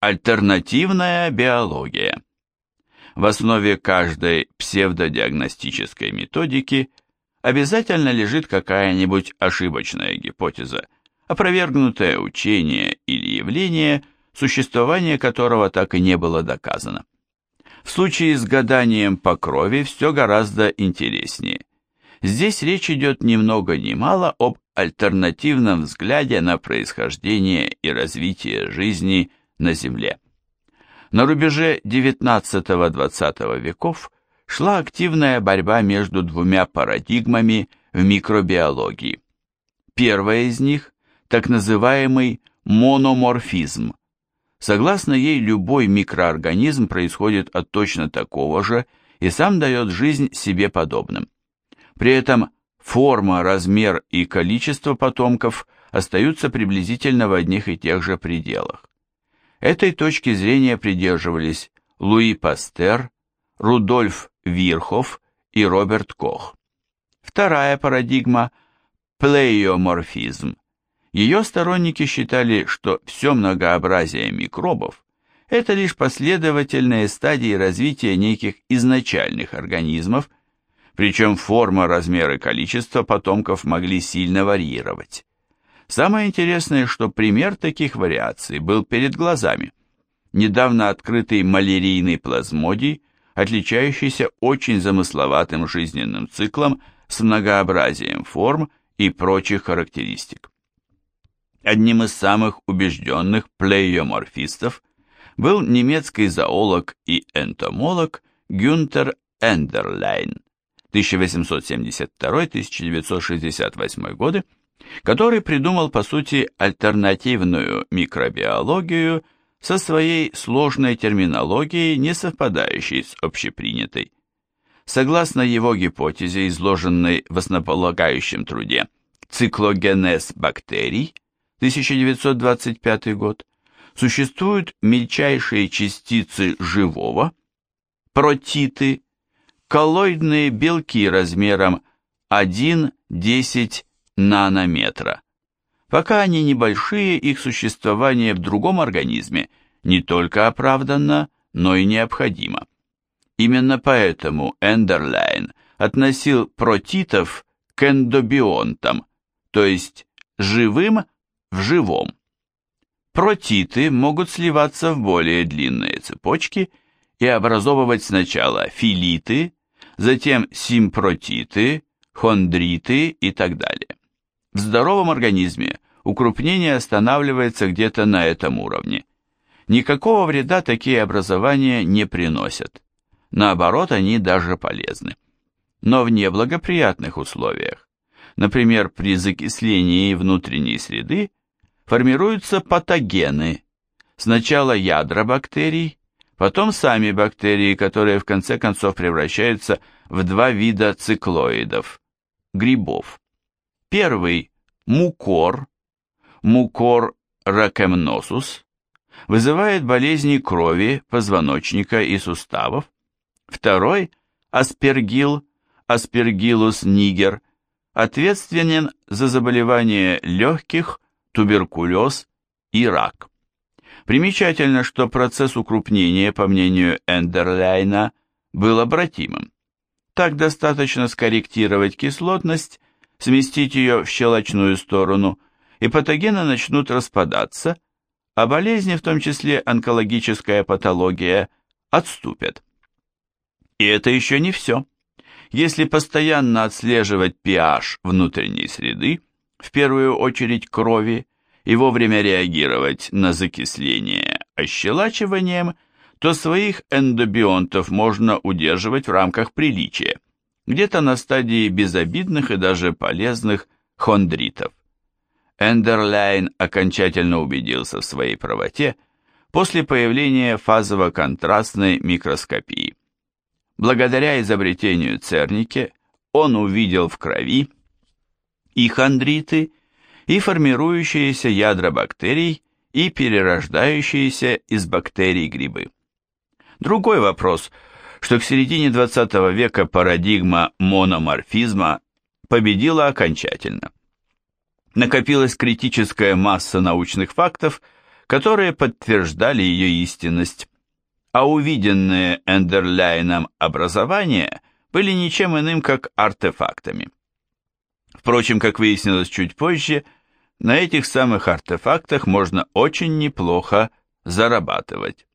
Альтернативная биология. В основе каждой псевдодиагностической методики обязательно лежит какая-нибудь ошибочная гипотеза, опровергнутое учение или явление, существование которого так и не было доказано. В случае с гаданием по крови все гораздо интереснее. Здесь речь идет ни много ни мало об альтернативном взгляде на происхождение и развитие жизни на Земле. На рубеже XIX-XX веков шла активная борьба между двумя парадигмами в микробиологии. Первая из них – так называемый мономорфизм. Согласно ей, любой микроорганизм происходит от точно такого же и сам дает жизнь себе подобным. При этом форма, размер и количество потомков остаются приблизительно в одних и тех же пределах. Этой точки зрения придерживались Луи Пастер, Рудольф Вирхов и Роберт Кох. Вторая парадигма – плеоморфизм. Ее сторонники считали, что все многообразие микробов – это лишь последовательные стадии развития неких изначальных организмов, причем форма, размер и количество потомков могли сильно варьировать. Самое интересное, что пример таких вариаций был перед глазами. Недавно открытый малярийный плазмодий, отличающийся очень замысловатым жизненным циклом с многообразием форм и прочих характеристик. Одним из самых убежденных плеоморфистов был немецкий зоолог и энтомолог Гюнтер Эндерлайн. 1872-1968 годы, который придумал, по сути, альтернативную микробиологию со своей сложной терминологией, не совпадающей с общепринятой. Согласно его гипотезе, изложенной в основополагающем труде «Циклогенез бактерий» 1925 год, существуют мельчайшие частицы живого, протиты, коллоидные белки размером 1-10 нанометра. Пока они небольшие, их существование в другом организме не только оправданно, но и необходимо. Именно поэтому Эндерлайн относил протитов к эндобионтам, то есть живым в живом. Протиты могут сливаться в более длинные цепочки и образовывать сначала филиты, затем симпротиты, хондриты и так далее. В здоровом организме укрупнение останавливается где-то на этом уровне. Никакого вреда такие образования не приносят. Наоборот, они даже полезны. Но в неблагоприятных условиях, например, при закислении внутренней среды, формируются патогены, сначала ядра бактерий, Потом сами бактерии, которые в конце концов превращаются в два вида циклоидов – грибов. Первый – мукор, мукор ракемносус, вызывает болезни крови, позвоночника и суставов. Второй – аспергил, аспергилус нигер, ответственен за заболевания легких, туберкулез и рак. Примечательно, что процесс укрупнения, по мнению Эндерляйна, был обратимым. Так достаточно скорректировать кислотность, сместить ее в щелочную сторону, и патогены начнут распадаться, а болезни, в том числе онкологическая патология, отступят. И это еще не все. Если постоянно отслеживать pH внутренней среды, в первую очередь крови, и вовремя реагировать на закисление ощелачиванием, то своих эндобионтов можно удерживать в рамках приличия, где-то на стадии безобидных и даже полезных хондритов. Эндерляйн окончательно убедился в своей правоте после появления фазово-контрастной микроскопии. Благодаря изобретению Цернике он увидел в крови и хондриты, и формирующиеся ядра бактерий и перерождающиеся из бактерий грибы. Другой вопрос, что к середине 20 века парадигма мономорфизма победила окончательно. Накопилась критическая масса научных фактов, которые подтверждали ее истинность, а увиденные Эндерляйном образования были ничем иным, как артефактами. Впрочем, как выяснилось чуть позже, на этих самых артефактах можно очень неплохо зарабатывать.